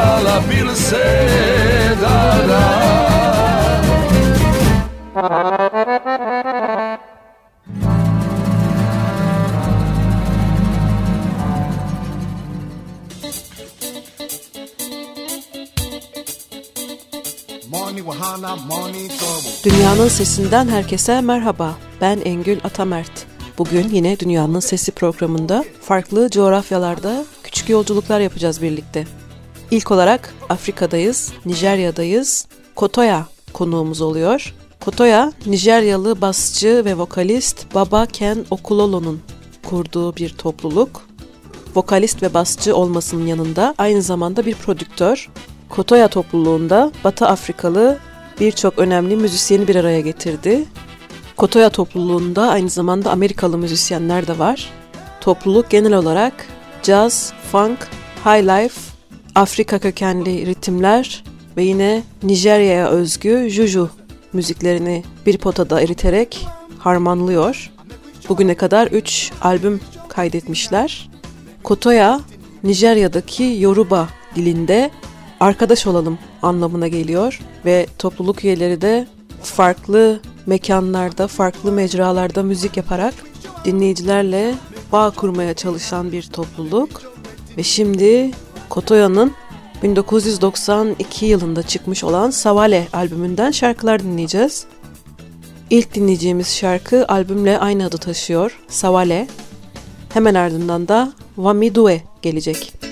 Poljubiti dala, bil se dala Dünyanın Sesinden herkese merhaba. Ben Engül Atamert. Bugün yine Dünyanın Sesi programında farklı coğrafyalarda küçük yolculuklar yapacağız birlikte. İlk olarak Afrika'dayız, Nijerya'dayız. Kotoya konuğumuz oluyor. Kotoya, Nijeryalı basçı ve vokalist Baba Ken Okulolo'nun kurduğu bir topluluk. Vokalist ve basçı olmasının yanında aynı zamanda bir prodüktör. Kotoya topluluğunda Batı Afrikalı birçok önemli müzisyeni bir araya getirdi. Kotoya topluluğunda aynı zamanda Amerikalı müzisyenler de var. Topluluk genel olarak jazz, funk, high life, Afrika kökenli ritimler ve yine Nijerya'ya özgü juju müziklerini bir potada eriterek harmanlıyor. Bugüne kadar 3 albüm kaydetmişler. Kotoya, Nijerya'daki Yoruba dilinde arkadaş olalım anlamına geliyor ve topluluk üyeleri de farklı mekanlarda, farklı mecralarda müzik yaparak dinleyicilerle bağ kurmaya çalışan bir topluluk. Ve şimdi Kotoya'nın 1992 yılında çıkmış olan Savale albümünden şarkılar dinleyeceğiz. İlk dinleyeceğimiz şarkı albümle aynı adı taşıyor, Savale. Hemen ardından da Wamidue gelecek.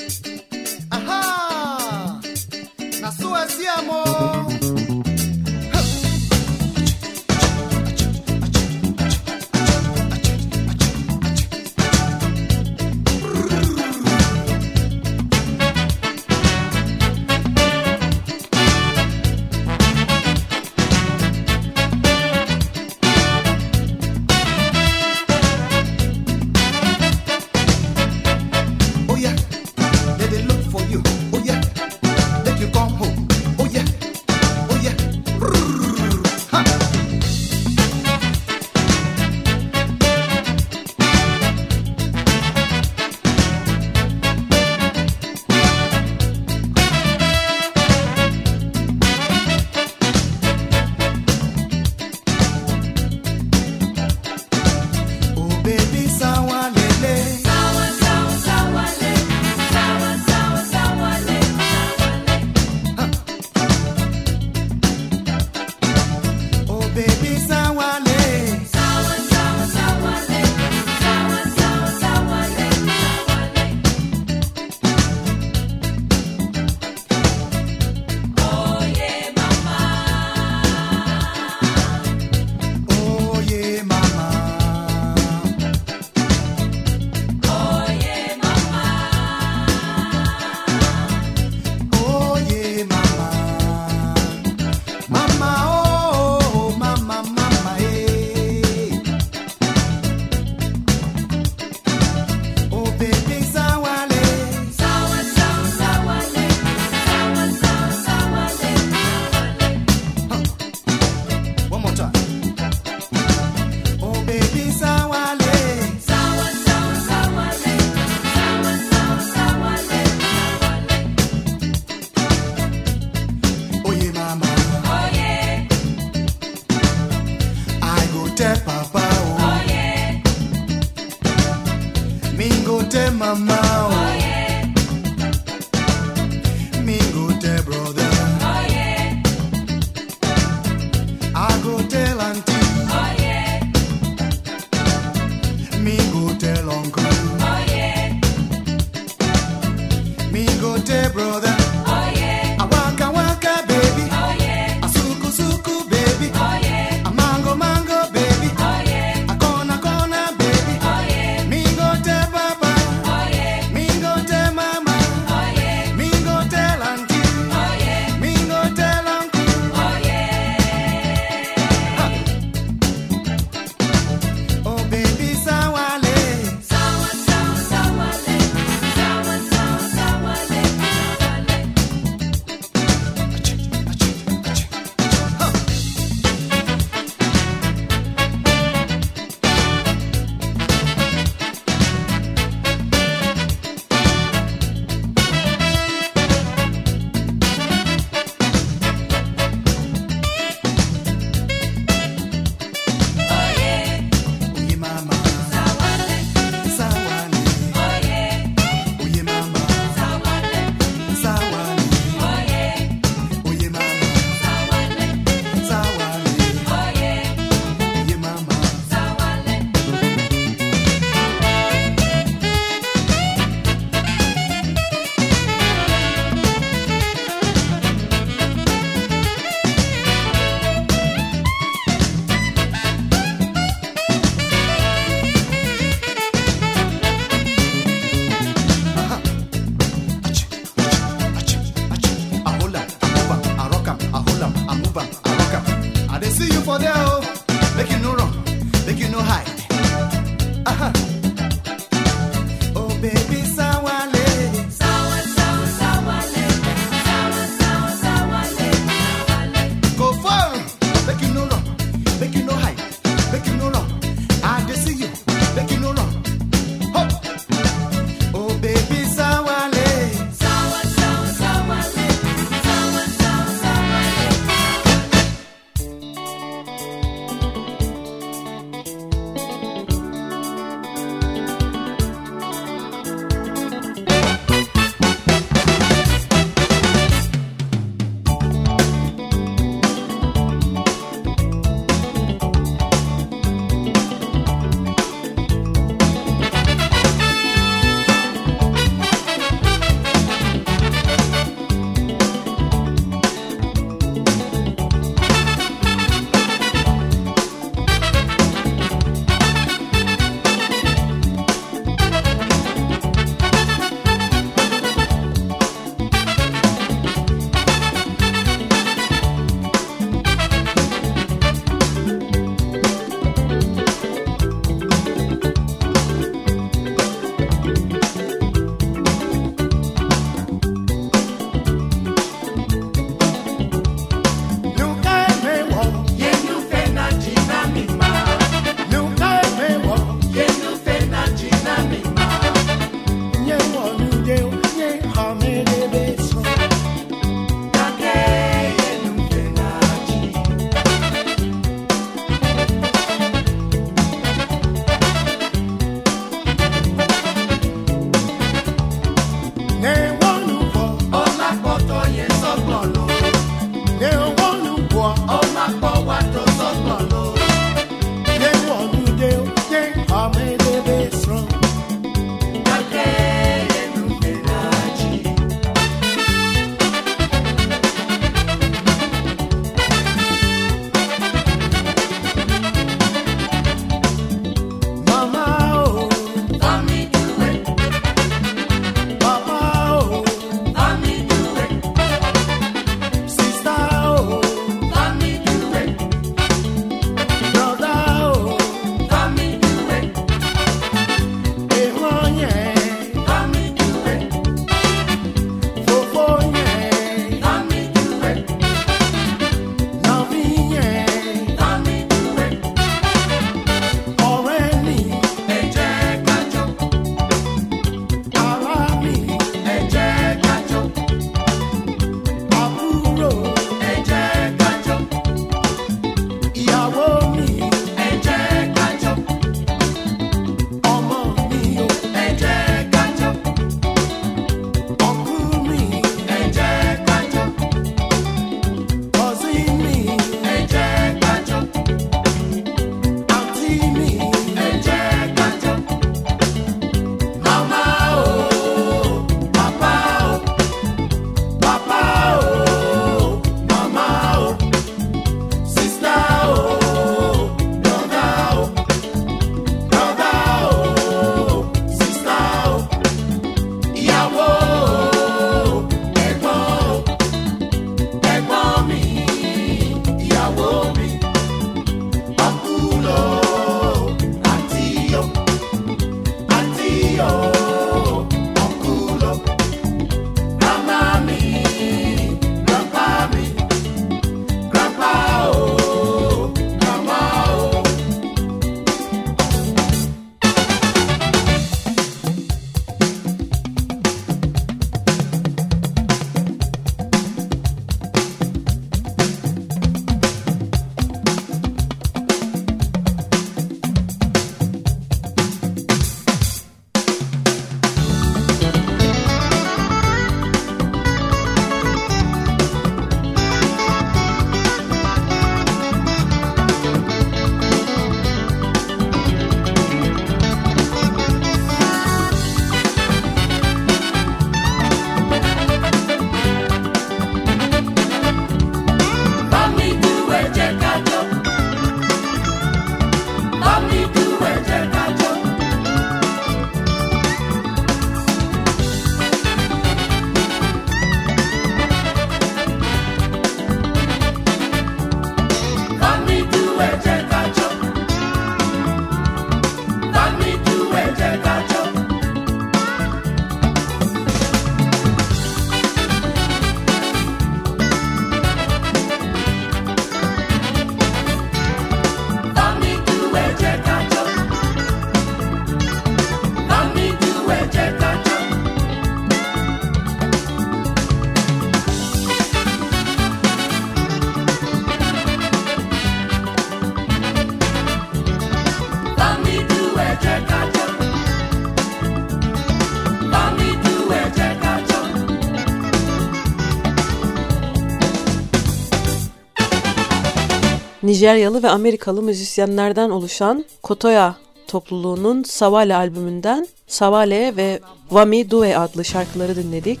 Nijeryalı ve Amerikalı müzisyenlerden oluşan Kotoya topluluğunun Savale albümünden Savale ve Wami Due adlı şarkıları dinledik.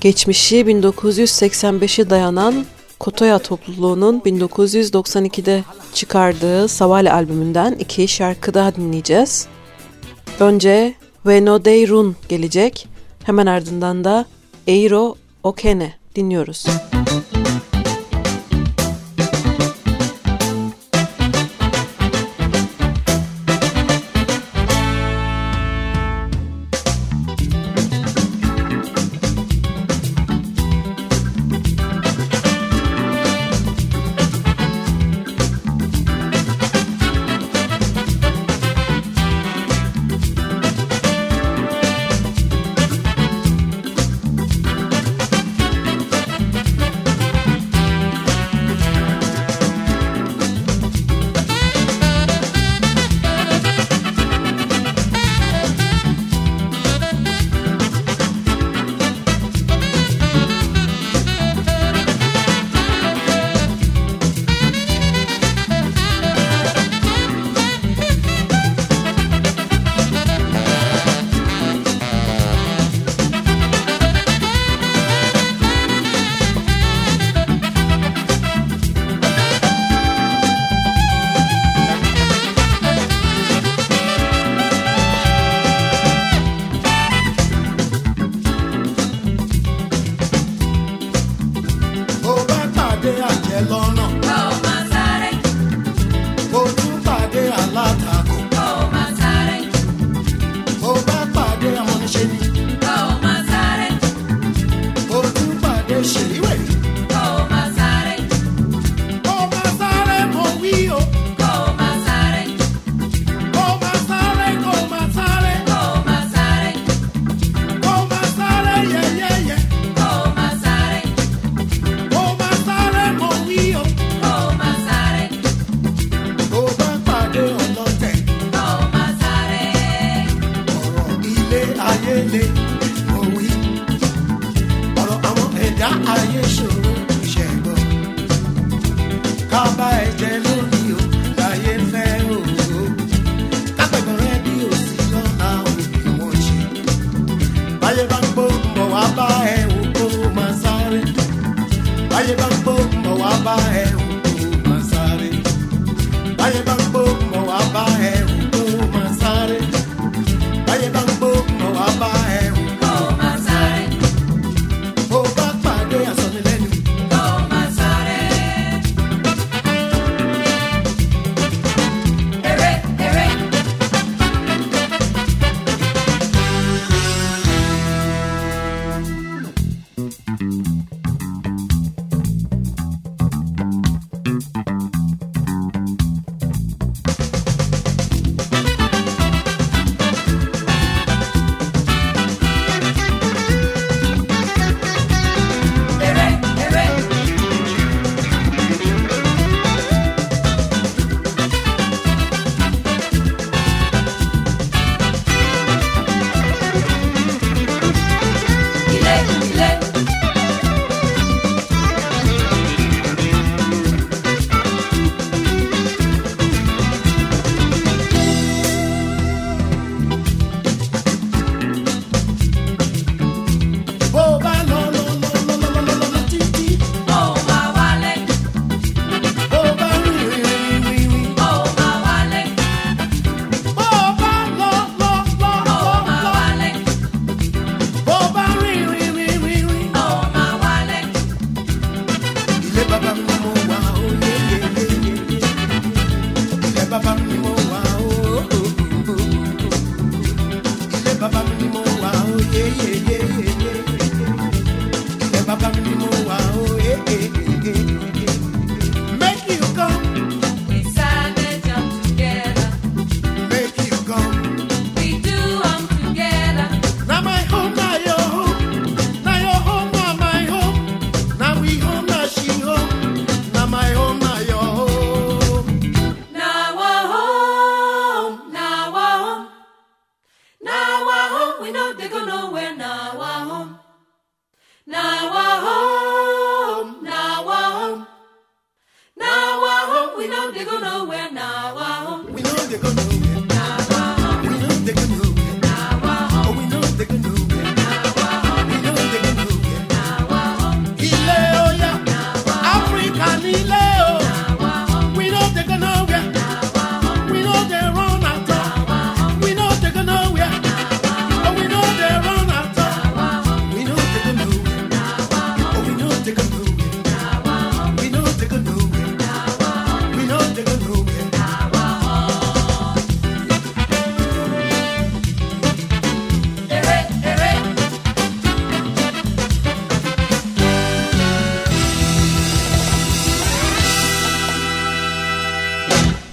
Geçmişi 1985'e dayanan Kotoya topluluğunun 1992'de çıkardığı Savale albümünden iki şarkı daha dinleyeceğiz. Önce Venodei Run gelecek. Hemen ardından da Eiro Okene dinliyoruz. Müzik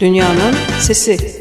Dünyanın Sesi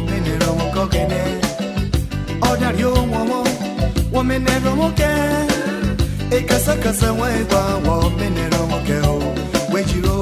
kene ọdario nwomo womenere nwoke ekasa kasa nwa ịgba nwa omenere nwoke o. Wejiro.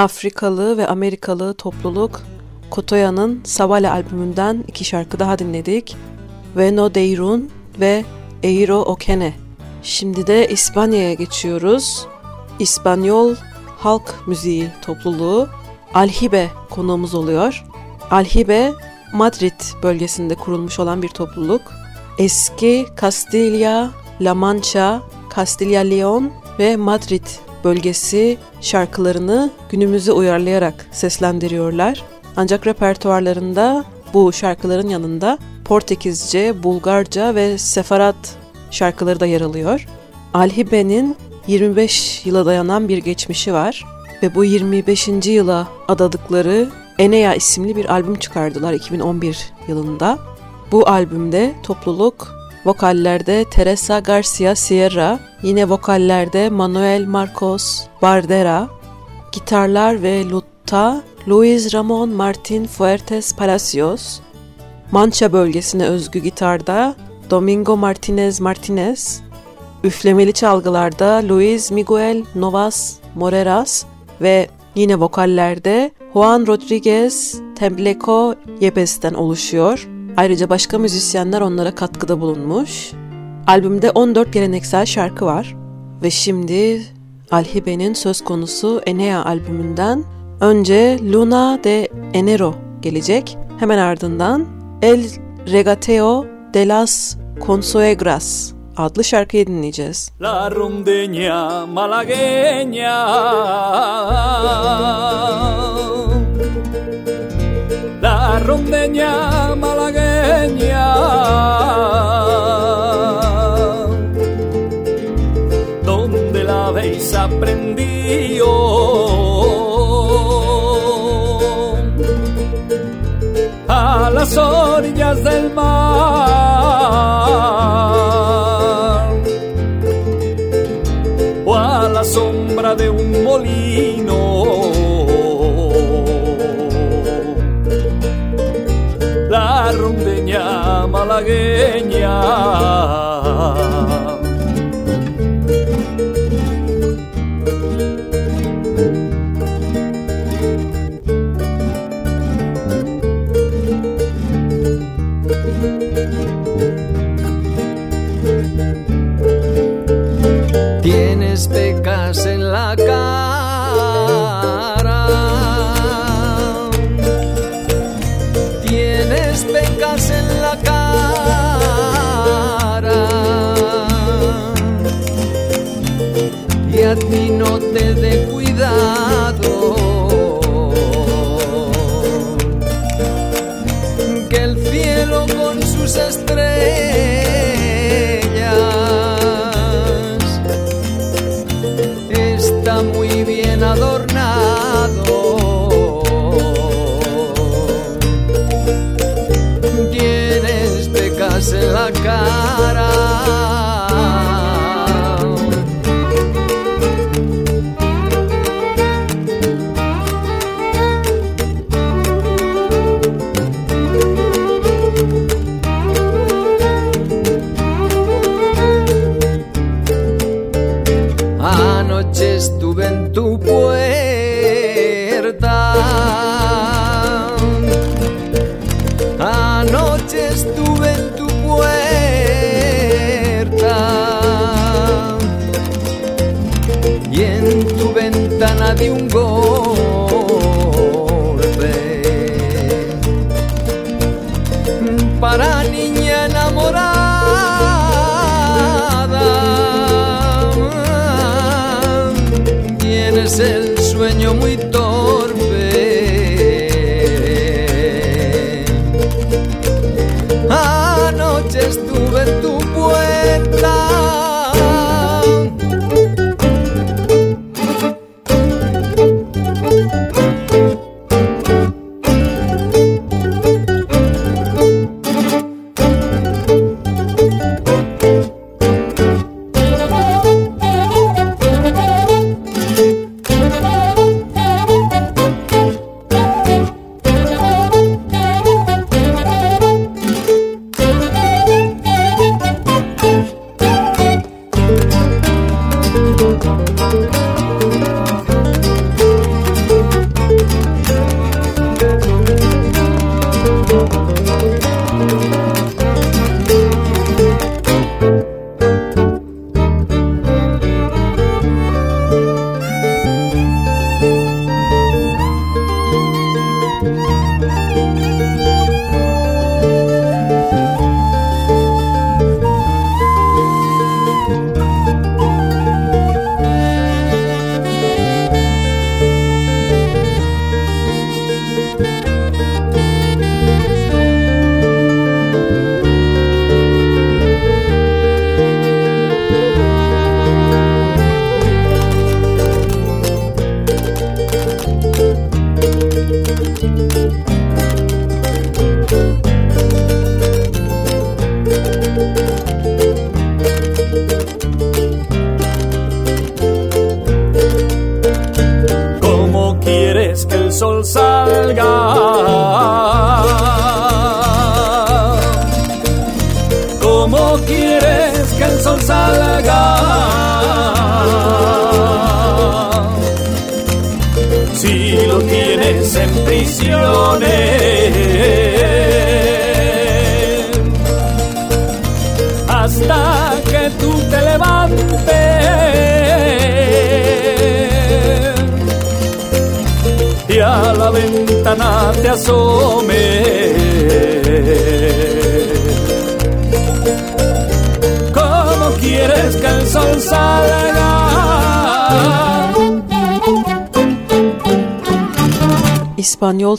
Afrikalı ve Amerikalı topluluk Kotoya'nın Savale albümünden iki şarkı daha dinledik. Veno Deirun ve Eiro Okene. Şimdi de İspanya'ya geçiyoruz. İspanyol halk müziği topluluğu Alhibe konuğumuz oluyor. Alhibe Madrid bölgesinde kurulmuş olan bir topluluk. Eski Castilla, La Mancha Castilla-León ve Madrid bölgesi şarkılarını günümüze uyarlayarak seslendiriyorlar. Ancak repertuarlarında bu şarkıların yanında Portekizce, Bulgarca ve Sefarat şarkıları da yer alıyor. Alhibe'nin 25 yıla dayanan bir geçmişi var ve bu 25. yıla adadıkları Enea isimli bir albüm çıkardılar 2011 yılında. Bu albümde topluluk vokallerde Teresa Garcia Sierra, yine vokallerde Manuel Marcos Bardera, gitarlar ve lutta Luis Ramon Martin Fuertes Palacios, Mancha bölgesine özgü gitarda Domingo Martinez Martinez, üflemeli çalgılarda Luis Miguel Novas Moreras ve yine vokallerde Juan Rodriguez Tembleco Yepes'ten oluşuyor. Ayrıca başka müzisyenler onlara katkıda bulunmuş. Albümde 14 geleneksel şarkı var ve şimdi Alhibe'nin söz konusu Enea albümünden önce Luna de Enero gelecek. Hemen ardından El Regateo de las Consuegras adlı şarkıyı dinleyeceğiz. La rondeña malagueña La rondeña malagueña A las orillas del mar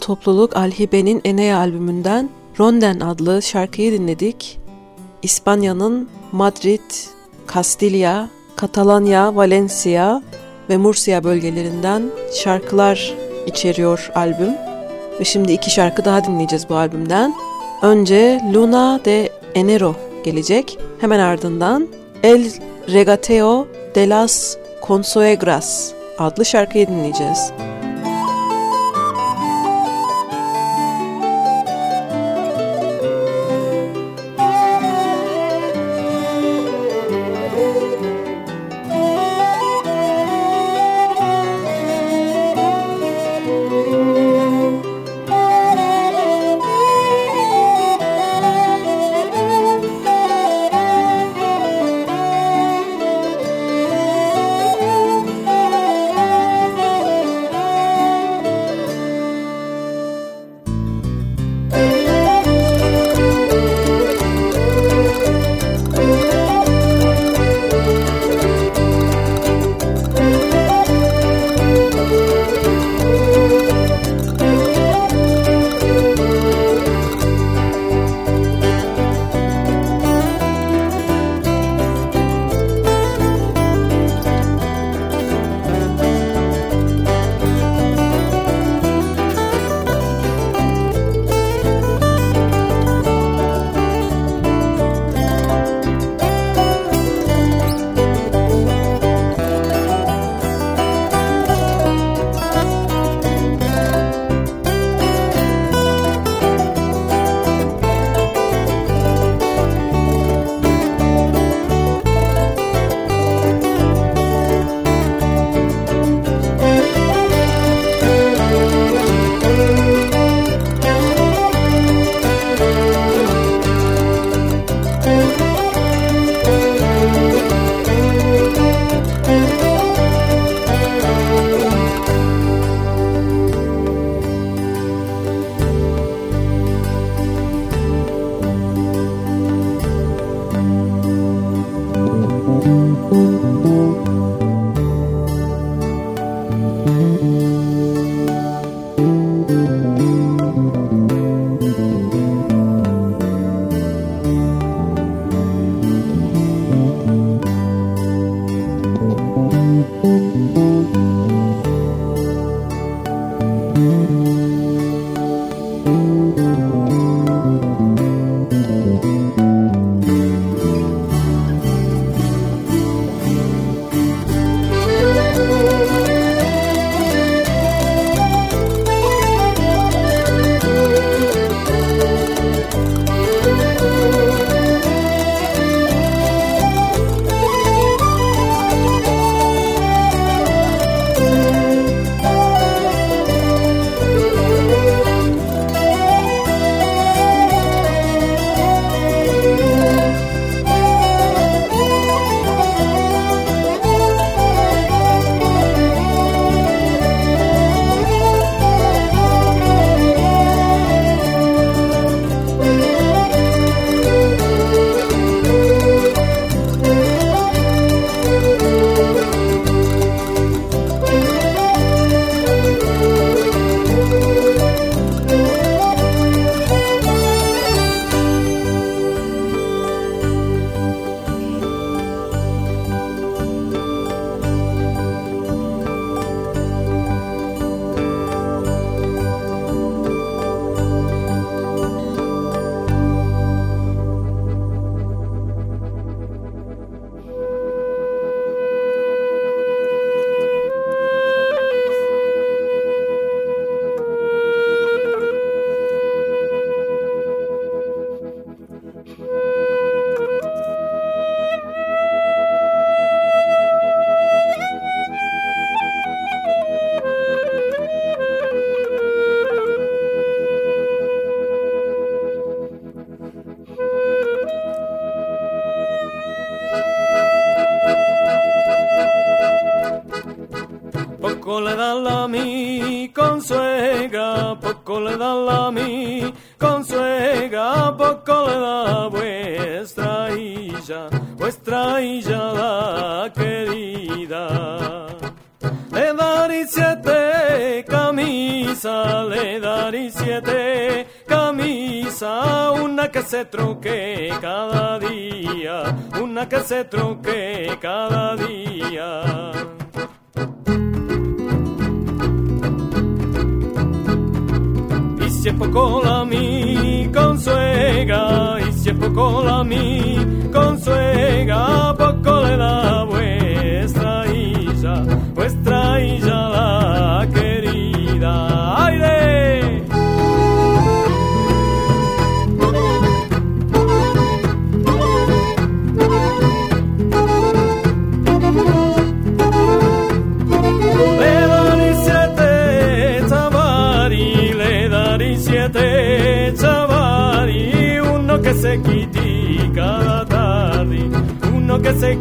topluluk Alhibe'nin Enea albümünden Ronden adlı şarkıyı dinledik. İspanya'nın Madrid, Kastilya, Katalanya, Valencia ve Murcia bölgelerinden şarkılar içeriyor albüm. Ve şimdi iki şarkı daha dinleyeceğiz bu albümden. Önce Luna de Enero gelecek. Hemen ardından El Regateo de las Consuegras adlı şarkıyı dinleyeceğiz.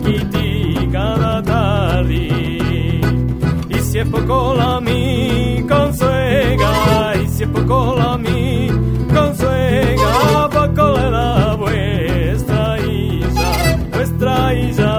critica tardi y si è poco la mi consuega y si è poco la mi consuega poco la vuestra Isa vuestra Isa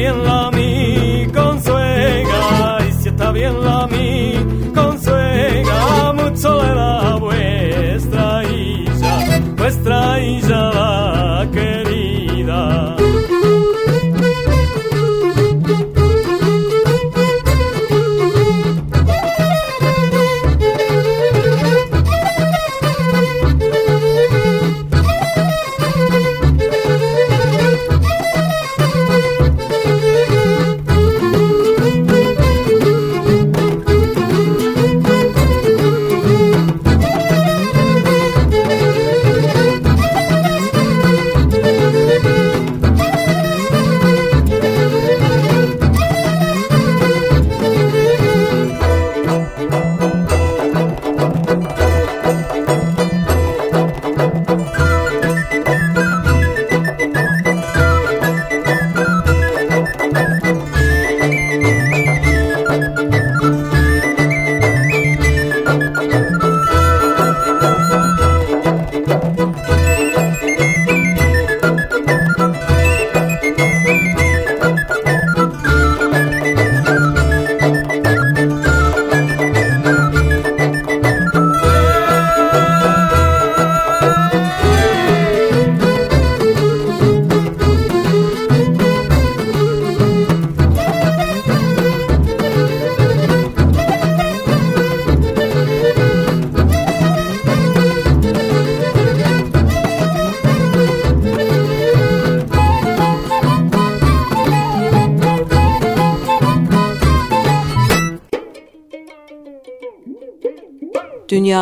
bien la mi consuega, y si está bien la mi consuega, mucho le da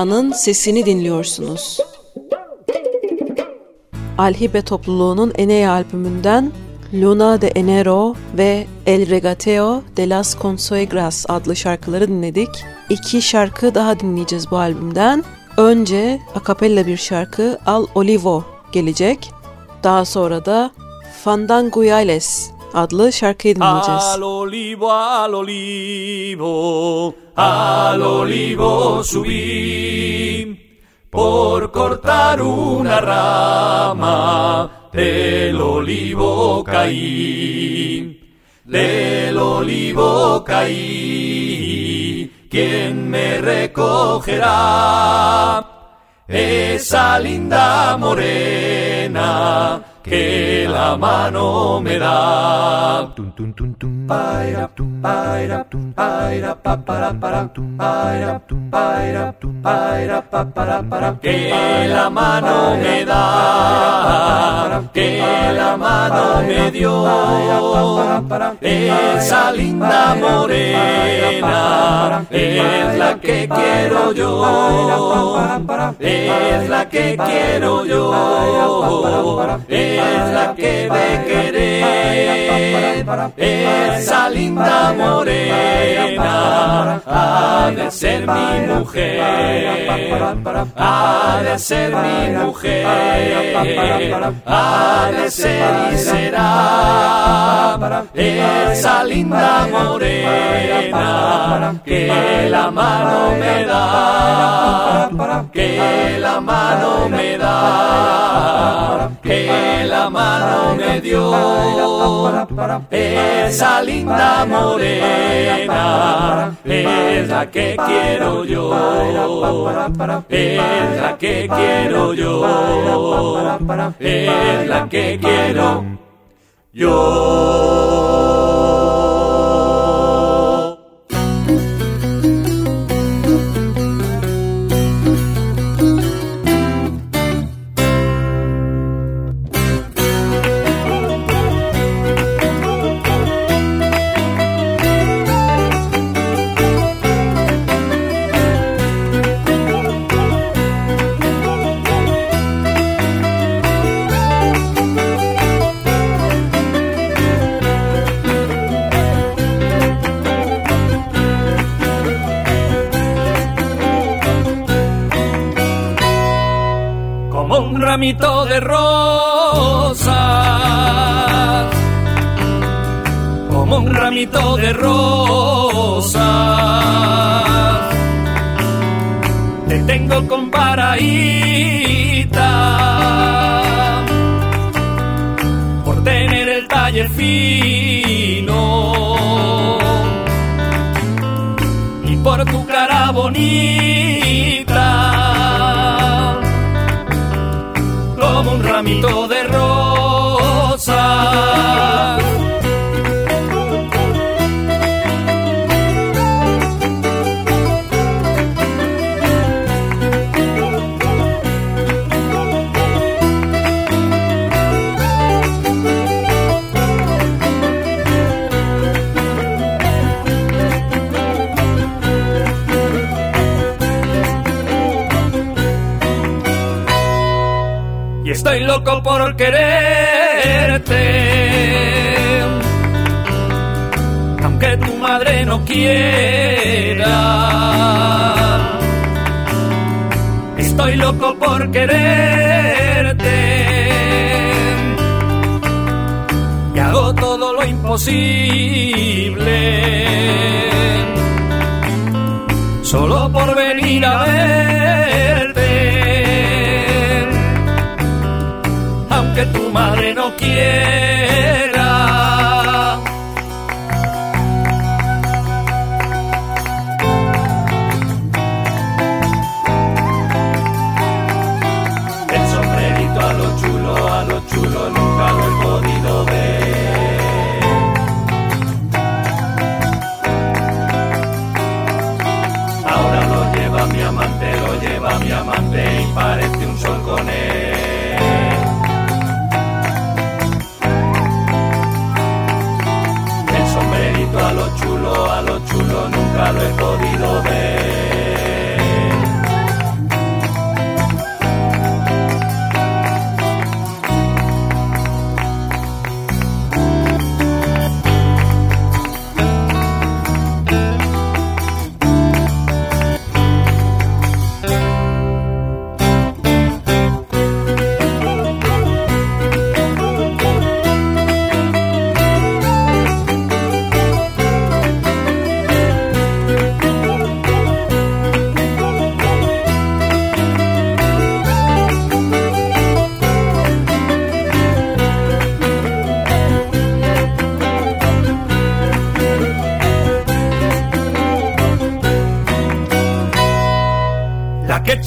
Dünyanın Sesini dinliyorsunuz. Alhibe topluluğunun Enea albümünden Luna de Enero ve El Regateo de las Consuegras adlı şarkıları dinledik. İki şarkı daha dinleyeceğiz bu albümden. Önce akapella bir şarkı Al Olivo gelecek. Daha sonra da Fandangoyales adlı şarkıyı dinleyeceğiz. Al olivo, al olivo, al olivo subí por cortar una rama del olivo caí, del olivo caí. ¿Quién me recogerá? Esa linda morena que la mano me da. Que la mano me da, que la mano me dio esa linda morena, es la que quiero yo, es la que quiero yo. Es es la que de querer, esa linda morena, ha de ser mi mujer, ha de ser mi mujer, ha de ser y será esa linda morena que la mano me da, que la mano me da, que la mano me dio, esa linda morena es la que quiero yo, es la que quiero yo, es la que quiero yo. De rosas, como un ramito de rosas. Te tengo con por tener el talle fino y por tu cara bonita ramito de loco por quererte. Aunque tu madre no quiera, estoy loco por quererte. Y hago todo lo imposible. Solo por venir a verte aunque tu madre no quiera.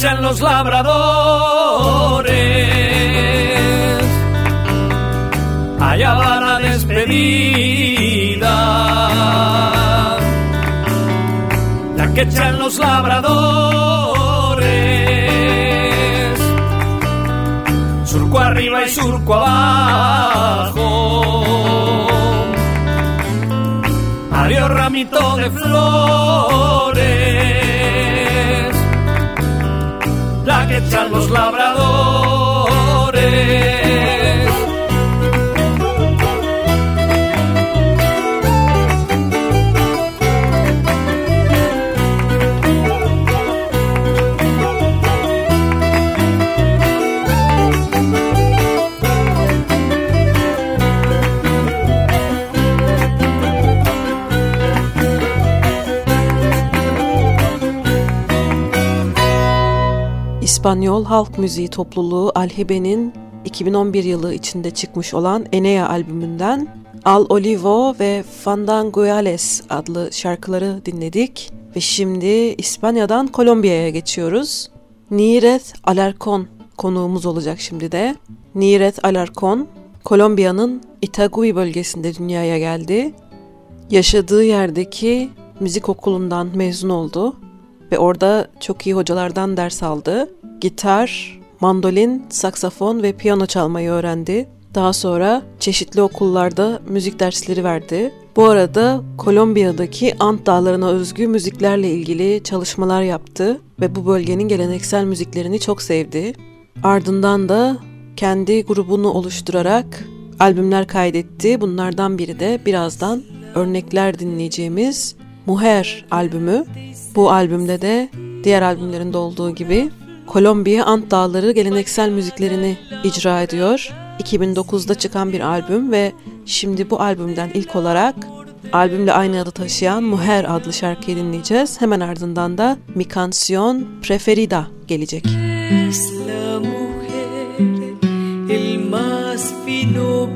La que echan los labradores. Allá va la despedida. La que echan los labradores. Surco arriba y surco abajo. Adiós, granito de flores, luchan los. İspanyol halk müziği topluluğu Alhibe'nin 2011 yılı içinde çıkmış olan Enea albümünden Al Olivo ve Fandangoyales adlı şarkıları dinledik ve şimdi İspanya'dan Kolombiya'ya geçiyoruz. Niret Alarcon konuğumuz olacak şimdi de. Niret Alarcon, Kolombiya'nın Itagüí bölgesinde dünyaya geldi. Yaşadığı yerdeki müzik okulundan mezun oldu ve orada çok iyi hocalardan ders aldı. Gitar, mandolin, saksafon ve piyano çalmayı öğrendi. Daha sonra çeşitli okullarda müzik dersleri verdi. Bu arada Kolombiya'daki Ant Dağları'na özgü müziklerle ilgili çalışmalar yaptı ve bu bölgenin geleneksel müziklerini çok sevdi. Ardından da kendi grubunu oluşturarak albümler kaydetti. Bunlardan biri de birazdan örnekler dinleyeceğimiz Muher albümü. Bu albümde de diğer albümlerinde olduğu gibi Kolombiya Ant Dağları geleneksel müziklerini icra ediyor. 2009'da çıkan bir albüm ve şimdi bu albümden ilk olarak albümle aynı adı taşıyan Muher adlı şarkıyı dinleyeceğiz. Hemen ardından da Mi Canción Preferida gelecek.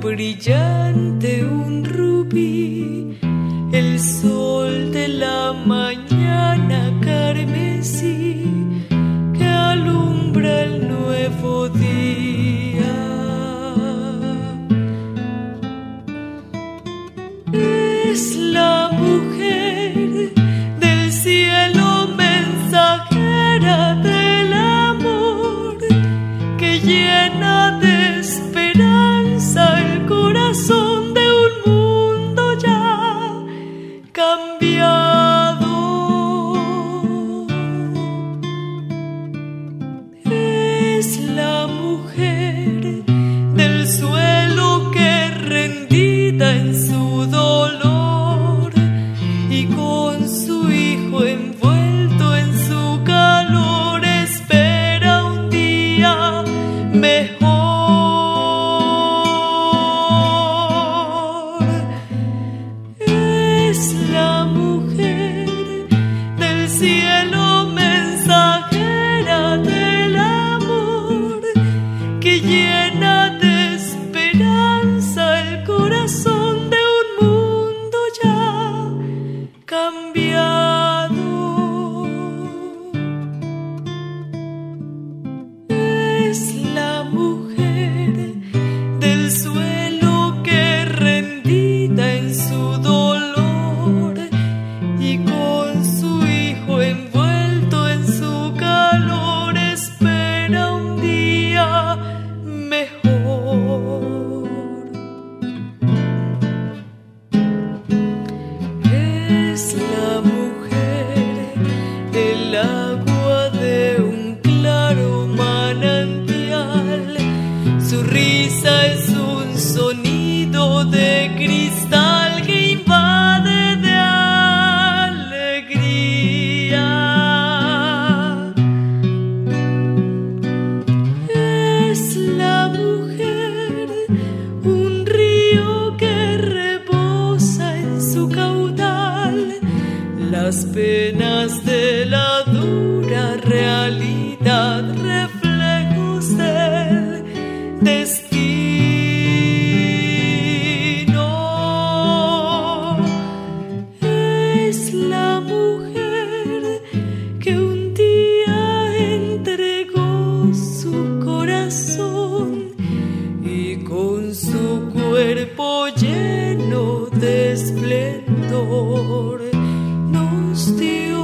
Brillante, un rubí, el sol de la mañana carmesí still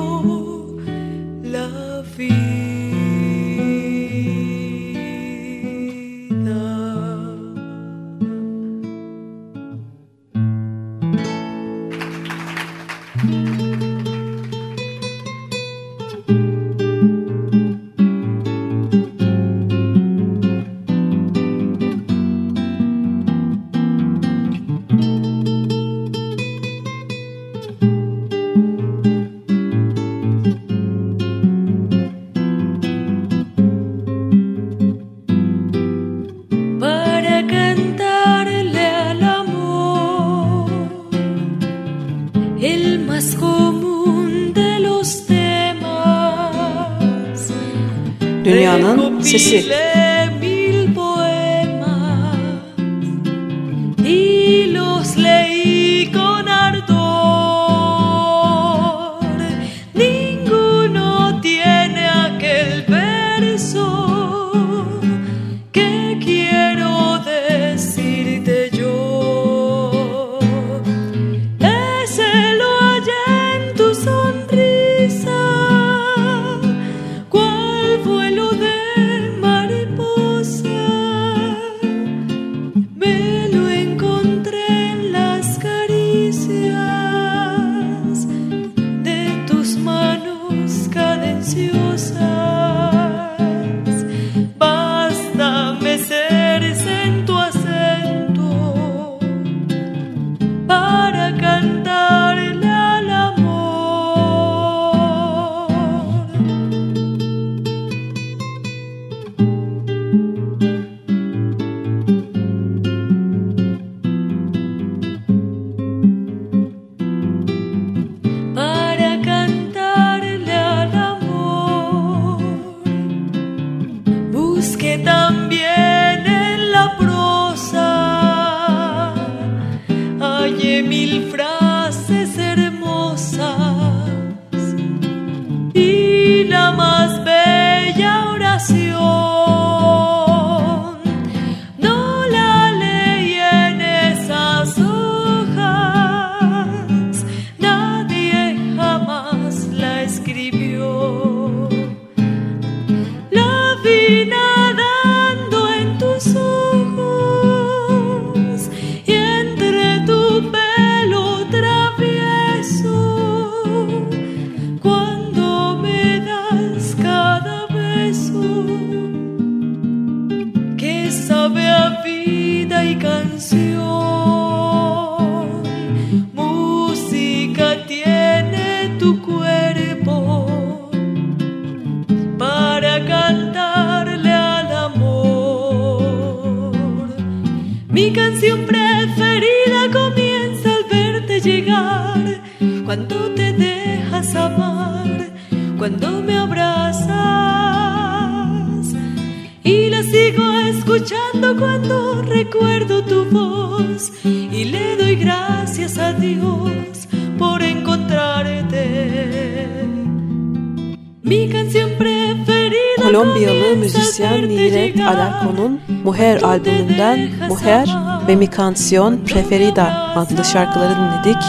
albümünden Buher ve Mi Canción Preferida adlı şarkıları dinledik.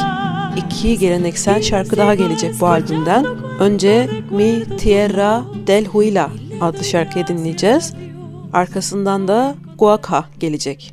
İki geleneksel şarkı daha gelecek bu albümden. Önce Mi Tierra del Huila adlı şarkıyı dinleyeceğiz. Arkasından da Guaca gelecek.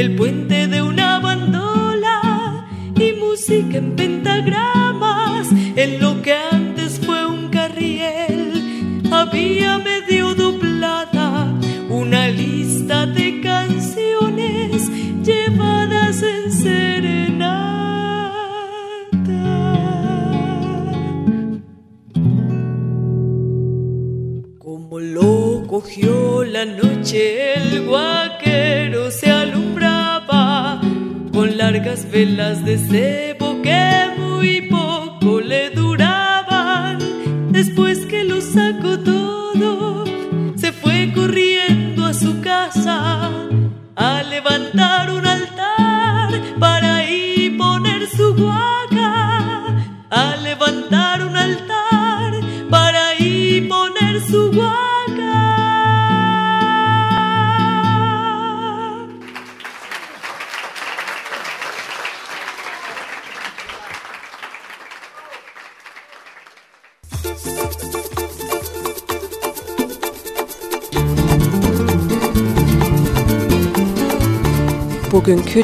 El puente penas de ser.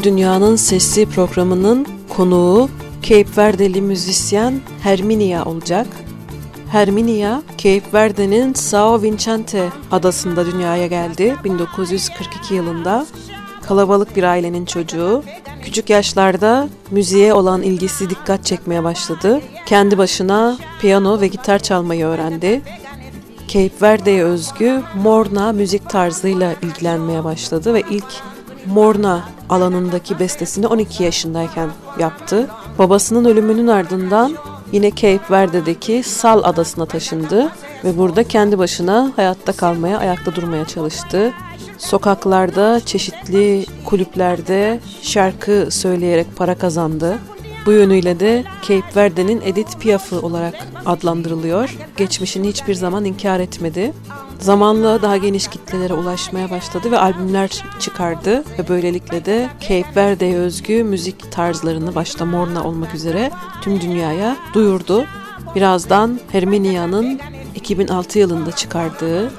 Dünyanın Sesi programının konuğu Cape Verde'li müzisyen Herminia olacak. Herminia, Cape Verde'nin Sao Vicente adasında dünyaya geldi 1942 yılında. Kalabalık bir ailenin çocuğu. Küçük yaşlarda müziğe olan ilgisi dikkat çekmeye başladı. Kendi başına piyano ve gitar çalmayı öğrendi. Cape Verde'ye özgü Morna müzik tarzıyla ilgilenmeye başladı ve ilk Morna alanındaki bestesini 12 yaşındayken yaptı. Babasının ölümünün ardından yine Cape Verde'deki Sal adasına taşındı ve burada kendi başına hayatta kalmaya, ayakta durmaya çalıştı. Sokaklarda, çeşitli kulüplerde şarkı söyleyerek para kazandı. Bu yönüyle de Cape Verde'nin Edith Piaf'ı olarak adlandırılıyor. Geçmişini hiçbir zaman inkar etmedi. Zamanla daha geniş kitlelere ulaşmaya başladı ve albümler çıkardı ve böylelikle de Cape Verde'ye özgü müzik tarzlarını başta Morna olmak üzere tüm dünyaya duyurdu. Birazdan Herminia'nın 2006 yılında çıkardığı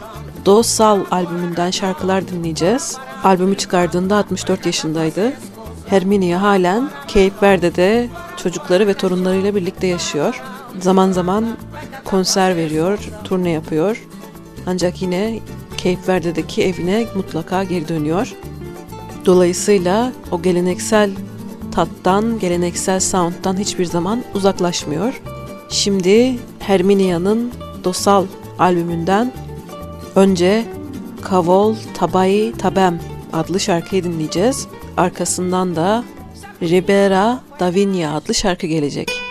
Do Sal albümünden şarkılar dinleyeceğiz. Albümü çıkardığında 64 yaşındaydı. Herminia halen Cape Verde'de çocukları ve torunlarıyla birlikte yaşıyor. Zaman zaman konser veriyor, turne yapıyor. Ancak yine Cape Verde'deki evine mutlaka geri dönüyor. Dolayısıyla o geleneksel tattan, geleneksel sound'dan hiçbir zaman uzaklaşmıyor. Şimdi Herminia'nın Dosal albümünden önce Kavol Tabai Tabem adlı şarkıyı dinleyeceğiz. Arkasından da Ribera Davinia adlı şarkı gelecek.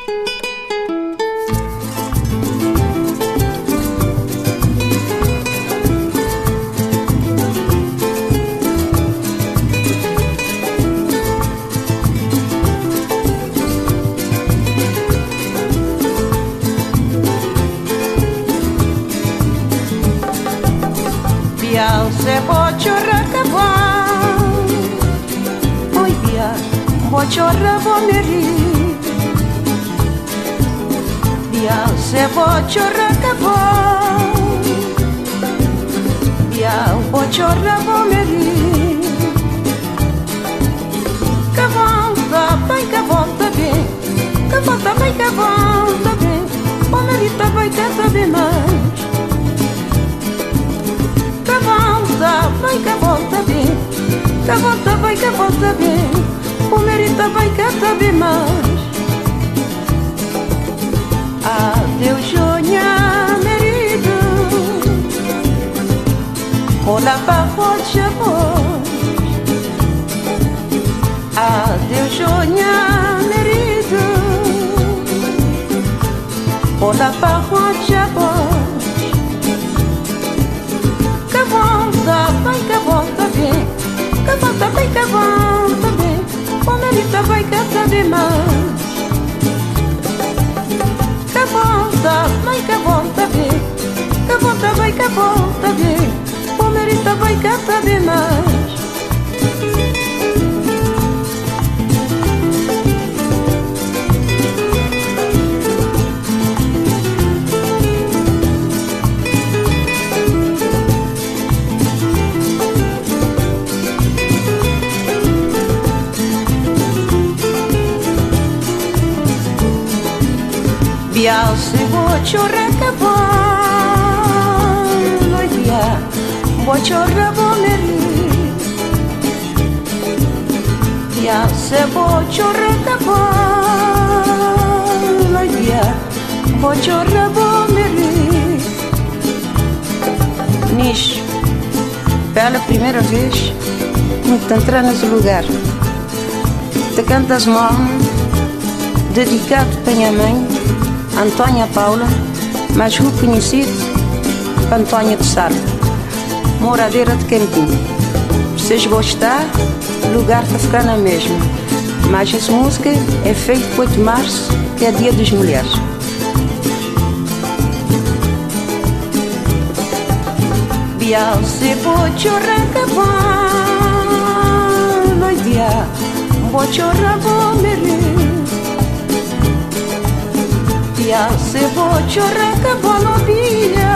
Bem mais. Que volta, vai que volta bem, que volta, vai que volta bem, o merita vai que tá bem mais. Bial se bochorra cabal Oi dia bochorra bomeri Bial se bochorra cabal Oi dia bochorra bomeri Nish pela primeira vez muito entrar nesse lugar. Te cantas mal dedicado para minha mãe Antônia Paula, mais reconhecido Antônia de Sá, moradeira de Campinho. Vocês gostar, lugar para ficar na mesma. Mas essa música é feita 8 de março, que é dia das mulheres. Bial se bochorra cabal, oi dia, bochorra bomeri. Bia se bochorra que bolobia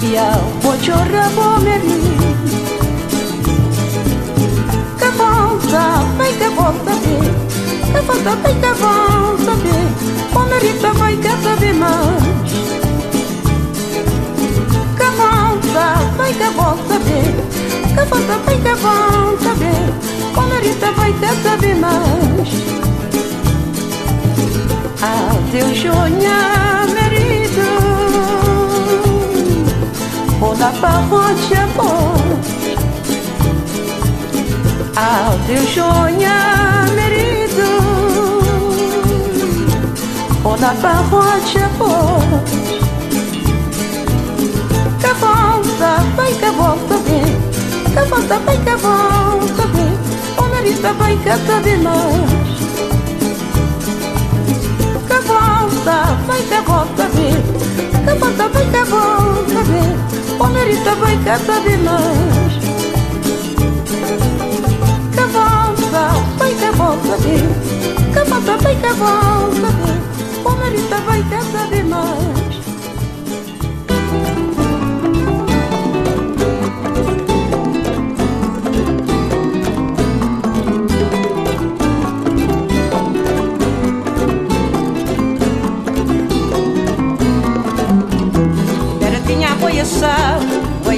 Bia bochorra bomeri Que volta, vai que volta bem Que volta, vai que volta bem Bomerita vai que sabe mais. Que volta, vai que volta bem Que volta, vai que volta bem Bomerita vai que sabe mais Adeus, Jonha, merido. Olá para onde amor. Adeus, Jonha, merido. Olá para onde amor. Que volta, vai que volta bem. Que volta, vai que volta bem. O merita vai que sabe mais volta, vai que volta ver Que volta, vai que volta ver O merita vai que sabe mais Que volta, vai que volta ver Que volta, vai que volta ver O merita tenta demais. Beretinha,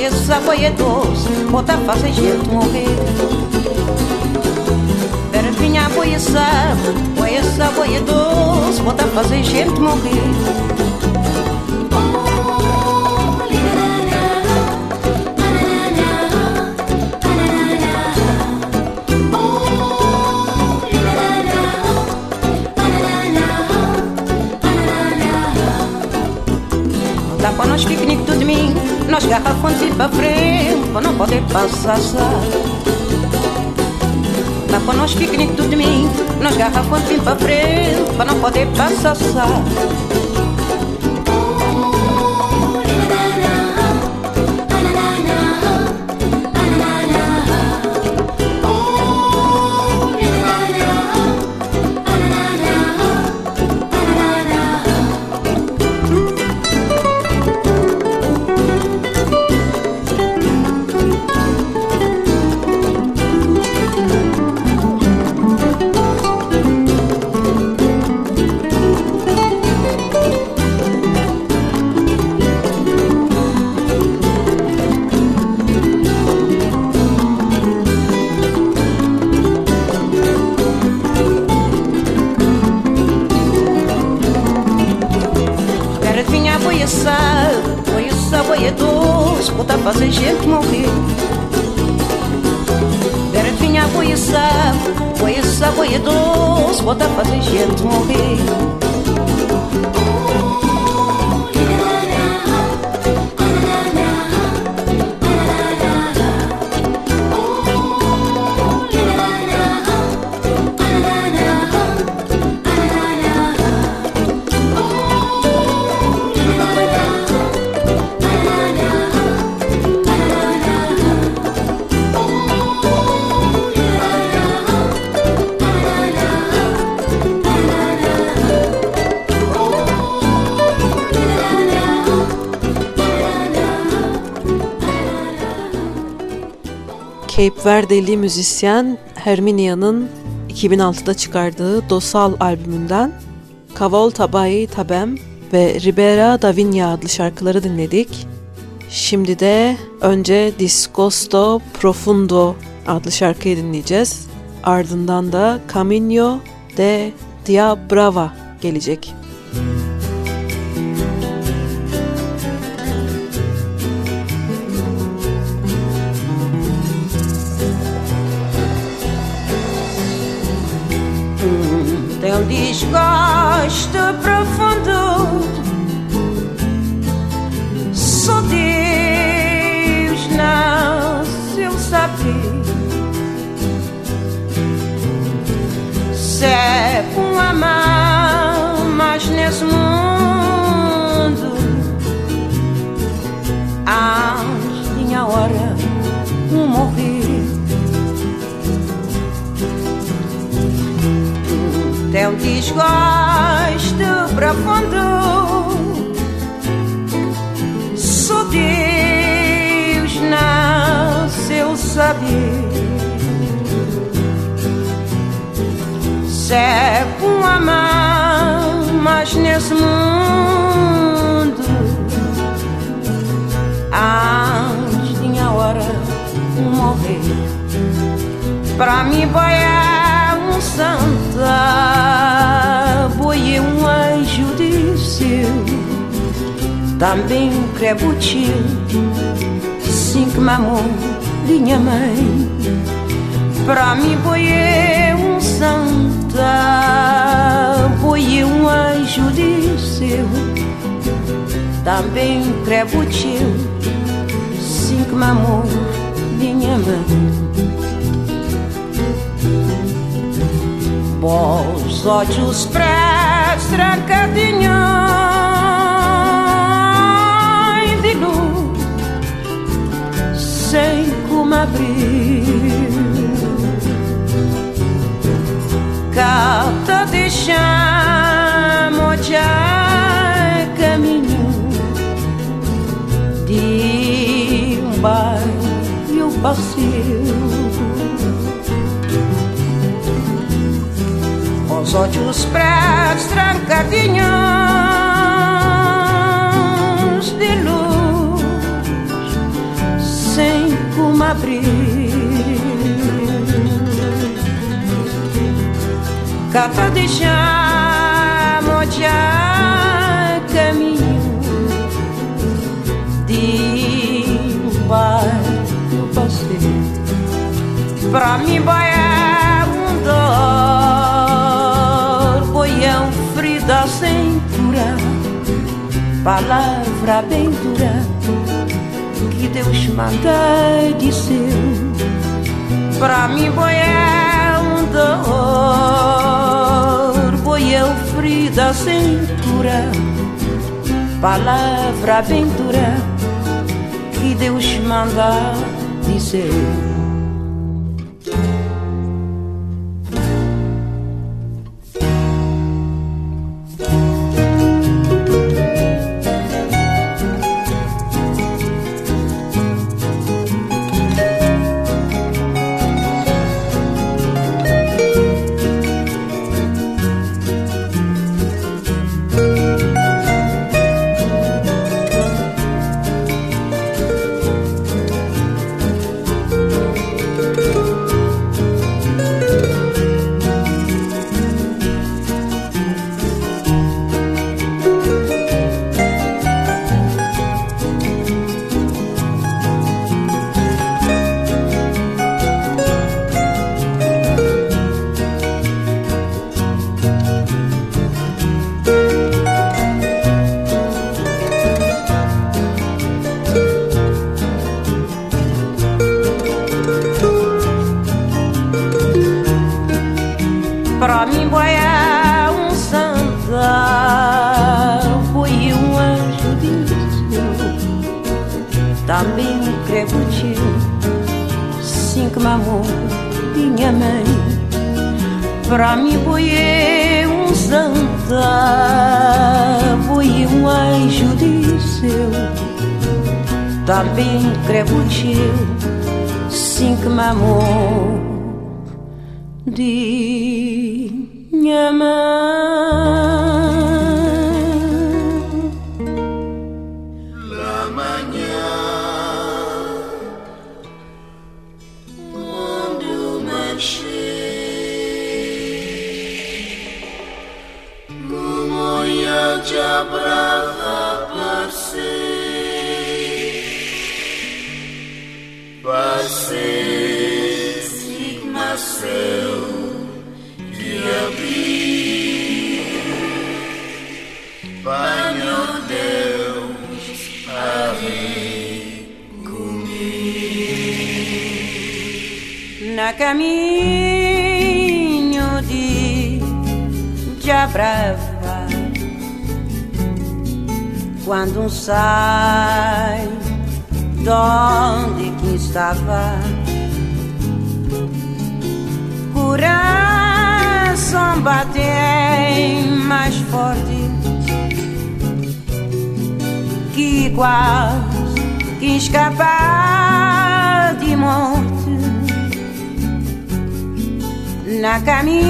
boiaçá, boiadoso, bota fazer gente morrer. Beretinha, boiaçá, boiaçá, boiadoso, bota fazer gente morrer. Pra nós piquenique de mim Nós garrafões ir pra frente Pra não poder passar Dá pra nós piquenique tudo de mim. Nós garrafões ir pra frente Pra não poder passar Cape Verdeli müzisyen Herminia'nın 2006'da çıkardığı Dosal albümünden Kavol Tabai Tabem ve Ribera da Vinha adlı şarkıları dinledik. Şimdi de önce Discosto Profundo adlı şarkıyı dinleyeceğiz. Ardından da Caminho de Dia Brava gelecek. Amar mas nesse mundo. Antes tinha hora um morrer. Tem um desgosto profundo. Só Deus não se ele sabe Se é um amar mas nesse mundo Antes tinha hora um morrer. Pra mim boy é um santa Boy é um anjo de céu Também um crebutil Sim que mamou minha mãe. Pra mim boy é um anjo de céu Também crebutil Sim que mamou minha mãe Bons olhos trancadinhos de luz Sem como abrir carta deixamos já caminho de um bairro passeio. Os olhos pra trancadinhos de luz sem como abrir. Capa de chama, já caminho de um bairro passeio. Pra mim, vai é um dor, boião frio da cintura, palavra bem dura que Deus manda dizer. Pra mim, boião dor, boião frio da cintura, palavra bem dura que Deus manda dizer. Morte. Na caminho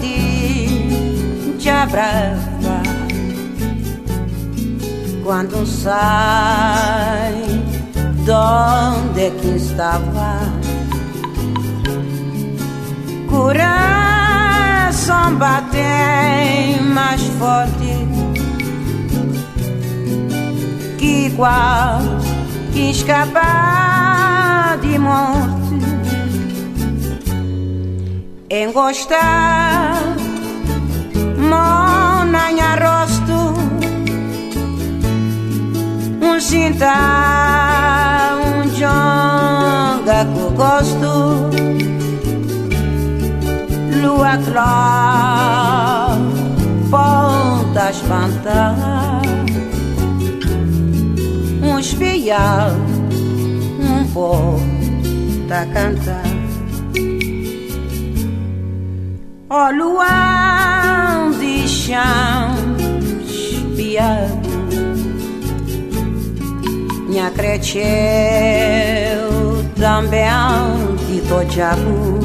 de Jabrava quando sai de onde é que estava coração bate mais forte quase que escapar de morte engostar monanha rosto um cinta um jonga que gosto lua clara ponta espantar espial um pó tá cantar. Ó luão de chão espiado. Minha cresceu também de Tojabu.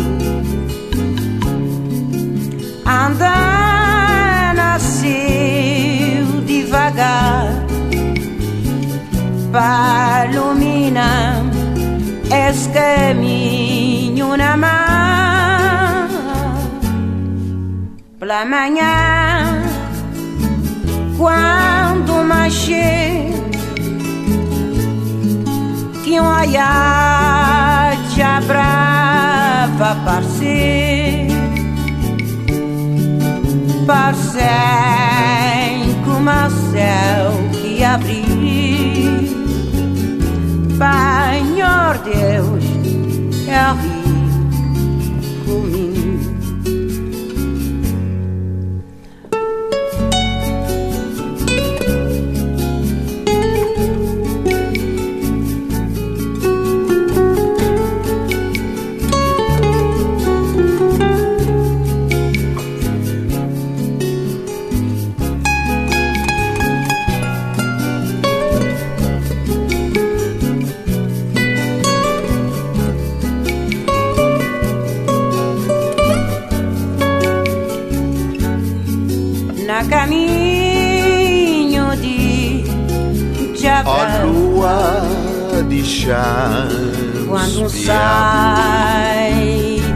Anda nasceu devagar para iluminar esse caminho na mão. Pela manhã, quando mais cheio que um olhar te abrava parecer Passei como o céu que abri Senhor Deus, é rir caminho de Ó Jabal lua de chã quando sai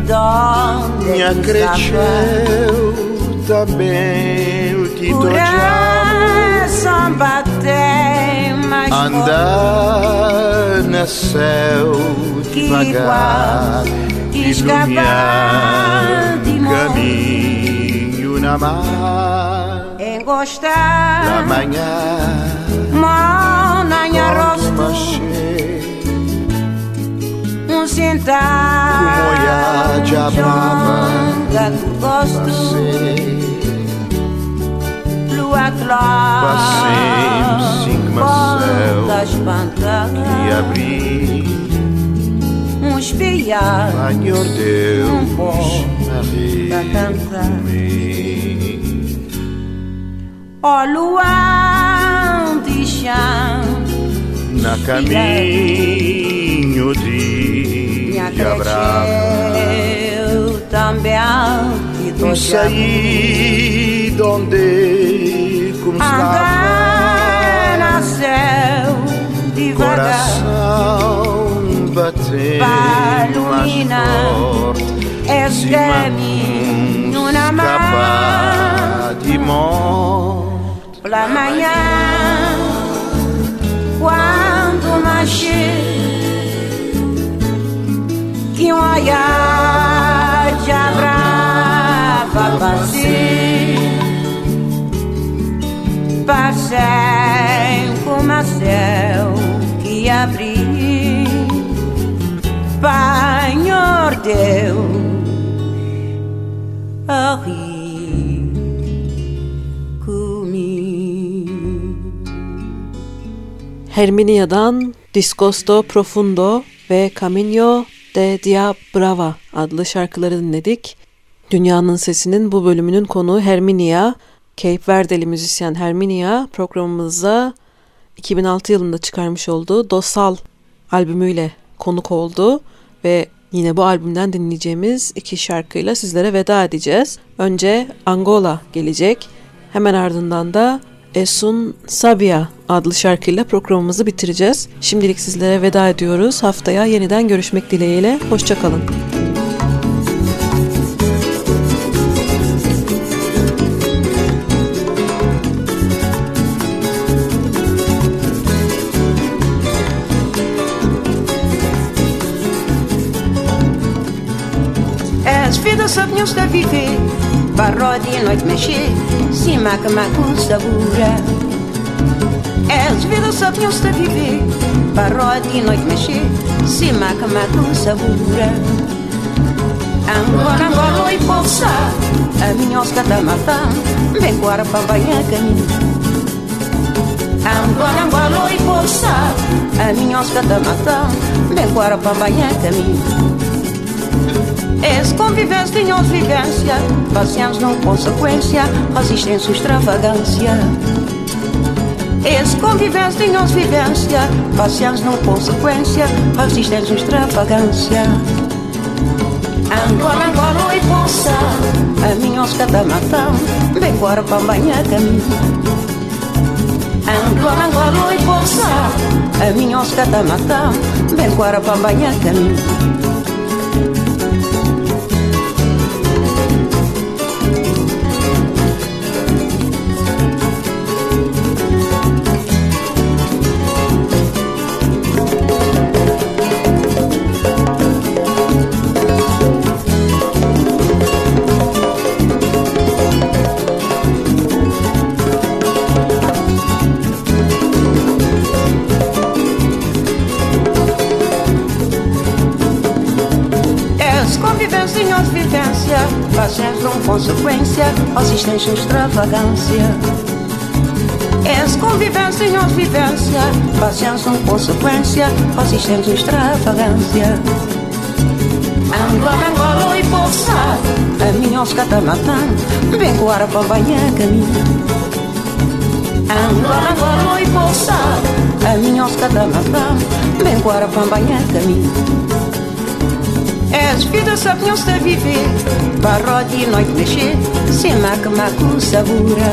donde Minha estava cresceu também o Tito coração bater mais Andar na céu que devagar de Iluminar caminho na mar em Da gostar manhã machê um sentar Com olhar de abrava jonga do gosto. Lua clara Passemos cinco Marcel volta a espantar E abrir um espiar. Senhor Deus Um a rir pra cantar. Ó luar de chão Na caminho de Abraham cresceu também tô saí donde andar nasceu devagar Coração batendo mais forte esse Se caminho na escapar de morte pela manhã quando nascer que um olhar de abrava passei passei como a céu que abri Senhor Deus Herminia'dan Discosto Profundo ve Camino de Dia Brava adlı şarkıları dinledik. Dünyanın Sesi'nin bu bölümünün konuğu Herminia. Cape Verde'li müzisyen Herminia programımıza 2006 yılında çıkarmış olduğu Dosal albümüyle konuk oldu ve yine bu albümden dinleyeceğimiz iki şarkıyla sizlere veda edeceğiz. Önce Angola gelecek. Hemen ardından da Esun Sabia adlı şarkıyla programımızı bitireceğiz. Şimdilik sizlere veda ediyoruz. Haftaya yeniden görüşmek dileğiyle. Hoşçakalın. As vidas sabiam-se a viver Barro de noite mexer Cima que macu sabura As vidas sabiam-se a viver Barro de noite mexer Cima que macu sabura Angola, Angola e bolsa A minha osca da mata Vem guarda para banhar caminho Angola, Angola e bolsa A minha osca da mata Vem guarda para banhar caminho esse convivência tinha vivência Pacientes não consequência Resistência, extravagância Esse convivência em vivência, passeamos não consequência, resistentes em extravagância. Angola, Angola, e poça, a minha osca da matão, bem fora para banhar caminho. Angola, Angola, e poça, a minha osca da matão, bem fora para banhar caminho. Ou extravagância. És convivência e vivência, paciência ou consequência, ou extravagância. Angola, Angola e poça, a minha osca tá matando, vem com a para banhar caminho. Angola, Angola e poça, a minha osca tá matando, vem com a para banhar caminho. És vidasap njusta vivi, parodi noi clichê, se maca macu savura.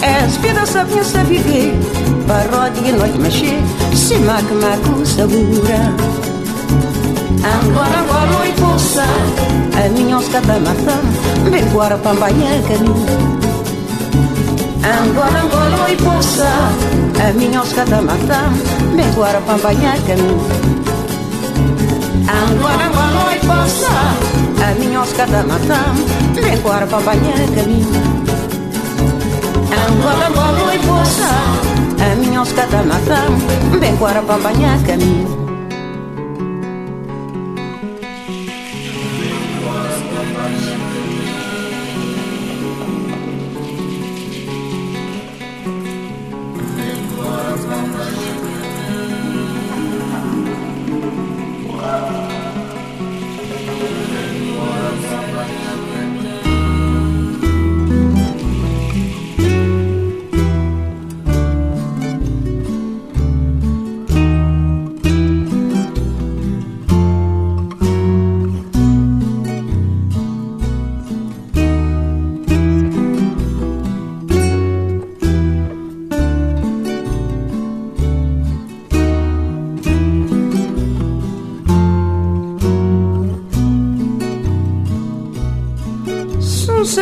És vidasap njusta vivi, parodi noi clichê, se maca macu savura. Angora agora noi possa, a minha osca da maçã, bem guara pambaia caminho. Angola, Angola, oi, poça, a minha osca da maçã, bem guara pambaia caminho. Quando a água vai passar A minha osca da matam Nem guarda para banhar caminho Angola, a água vai passar A minha osca da matam Nem guarda para banhar caminho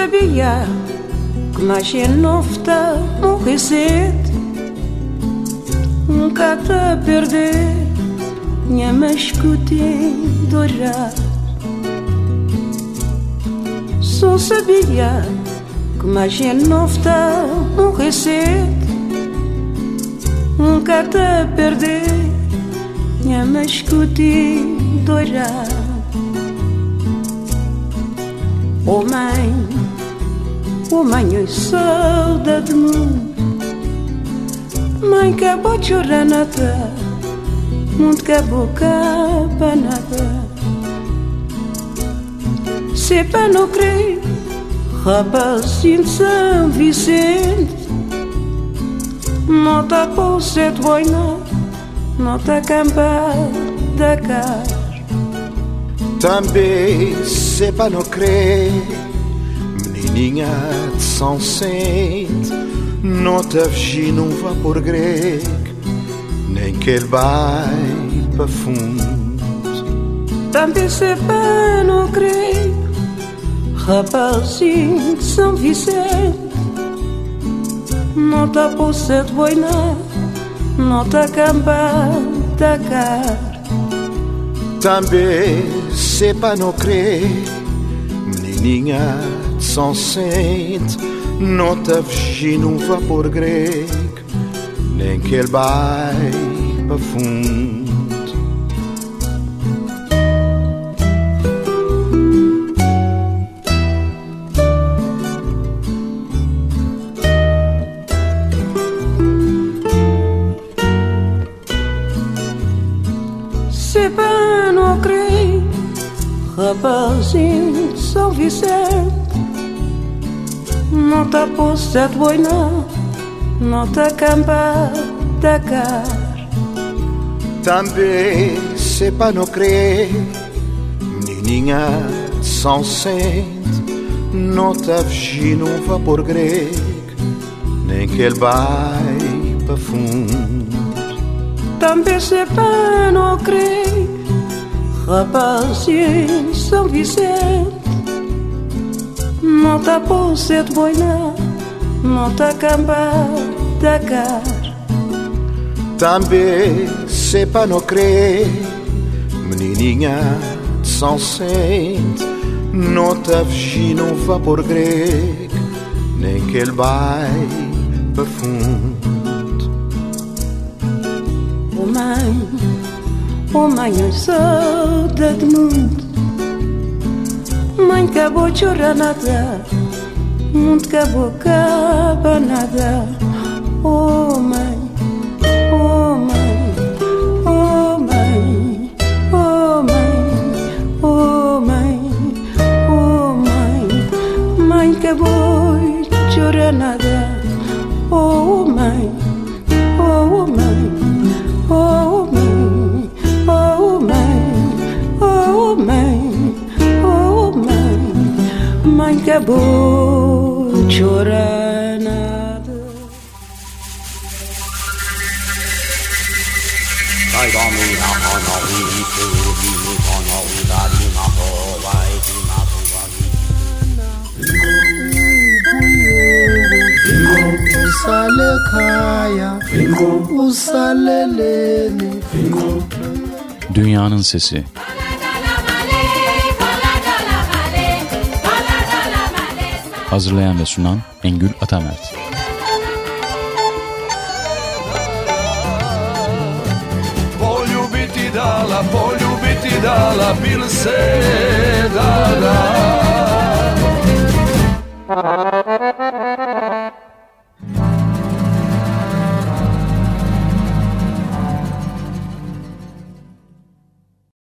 sabia que mais nofta morrer cedo Nunca te perder minha mascotinha dorar Só sabia que mais nofta morrer cedo Nunca te perder minha mascotinha dorar Oh mãe o manhã saudade-me. Mãe acabou de chorar nada Mundo acabou capa nada Se para não crer Rapazinho de São Vicente. Não tá por ser de boina Não acampar da cara Também se para não crer Menininha de São Sente, não te avgi num vapor grego, nem que ele vai para fundo. Também se não crer, rapazinho de São Vicente, não tá por ser de boina, não tá da cara. Também se para não crer, menininha São sente, não te avegi num vapor grego, nem que ele vai para fundo. Se creio, rapazinho São Vicente tá por certo boina Nota campa Dakar Também pas no crer Menininha de São Sente Não te num vapor grego Nem que ele vai para fundo Também pas no crer Rapaz em São Vicente Não ser de boina Não tá campa Dakar Também c'est pas no crer Menininha de São Sente Não te num vapor grego Nem que ele vai para fundo. Oh mãe, oh mãe, eu sou de mundo Mãe, acabou de chorar nada. Mundo acabou, acaba nada. Oh mãe, oh mãe, oh mãe. Oh mãe, oh mãe, oh mãe. Mãe, acabou de chorar nada. Oh mãe, acabou chorando. Ay gami na kana wi tu bi ni kana wi da di. Usale kaya. Dünyanın Sesi Hazırlayan ve sunan Engül Atamert. Poljubiti dala, poljubiti dala, bil se da da